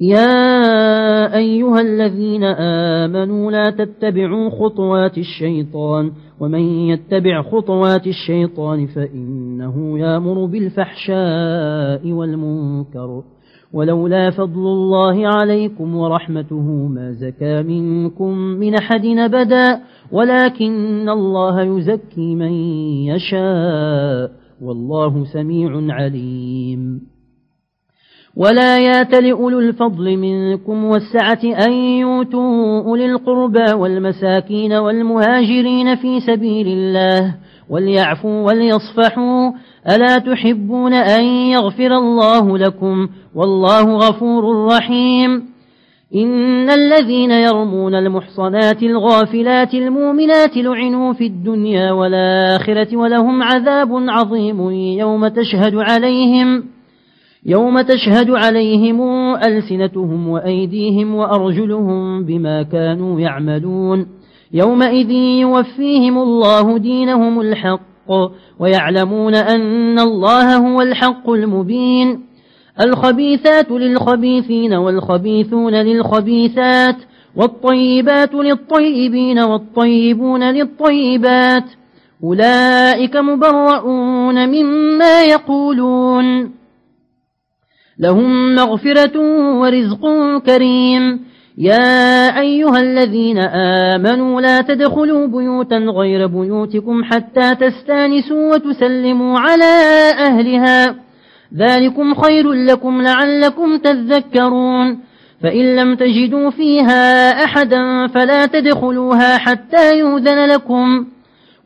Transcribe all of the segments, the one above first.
يا أيها الذين آمنوا لا تتبعوا خطوات الشيطان ومن يتبع خطوات الشيطان فإنه يامر بالفحشاء والمنكر. ولولا فضل الله عليكم ورحمته ما زكى منكم من أحد أبدا ولكن الله يزكي من يشاء والله سميع عليم. ولا ياتل أولو الفضل منكم والسعة أن يوتوا أولي القربى والمساكين والمهاجرين في سبيل الله وليعفوا وليصفحوا ألا تحبون أن يغفر الله لكم والله غفور رحيم إن الذين يرمون المحصنات الغافلات المؤمنات لعنوا في الدنيا والآخرة ولهم عذاب عظيم يوم تشهد عليهم يوم تشهد عليهم ألسنتهم وأيديهم وأرجلهم بما كانوا يعملون. يومئذ يوفيهم الله دينهم الحق ويعلمون أن الله هو الحق المبين. الخبيثات للخبيثين والخبيثون للخبيثات والطيبات للطيبين والطيبون للطيبات. أولئك مبرؤون مما يقولون. لهم مغفرة ورزق كريم. يا أيها الذين آمنوا لا تدخلوا بيوتا غير بيوتكم حتى تستانسوا وتسلموا على أهلها. ذلكم خير لكم لعلكم تذكرون. فإن لم تجدوا فيها أحدا فلا تدخلوها حتى يوذن لكم.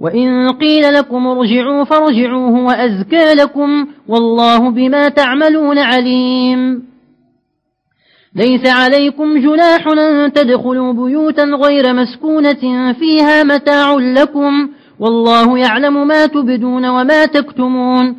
وإن قيل لكم ارجعوا فارجعوه وأزكى لكم والله بما تعملون عليم. ليس عليكم جناح أن تدخلوا بيوتا غير مسكونة فيها متاع لكم والله يعلم ما تبدون وما تكتمون.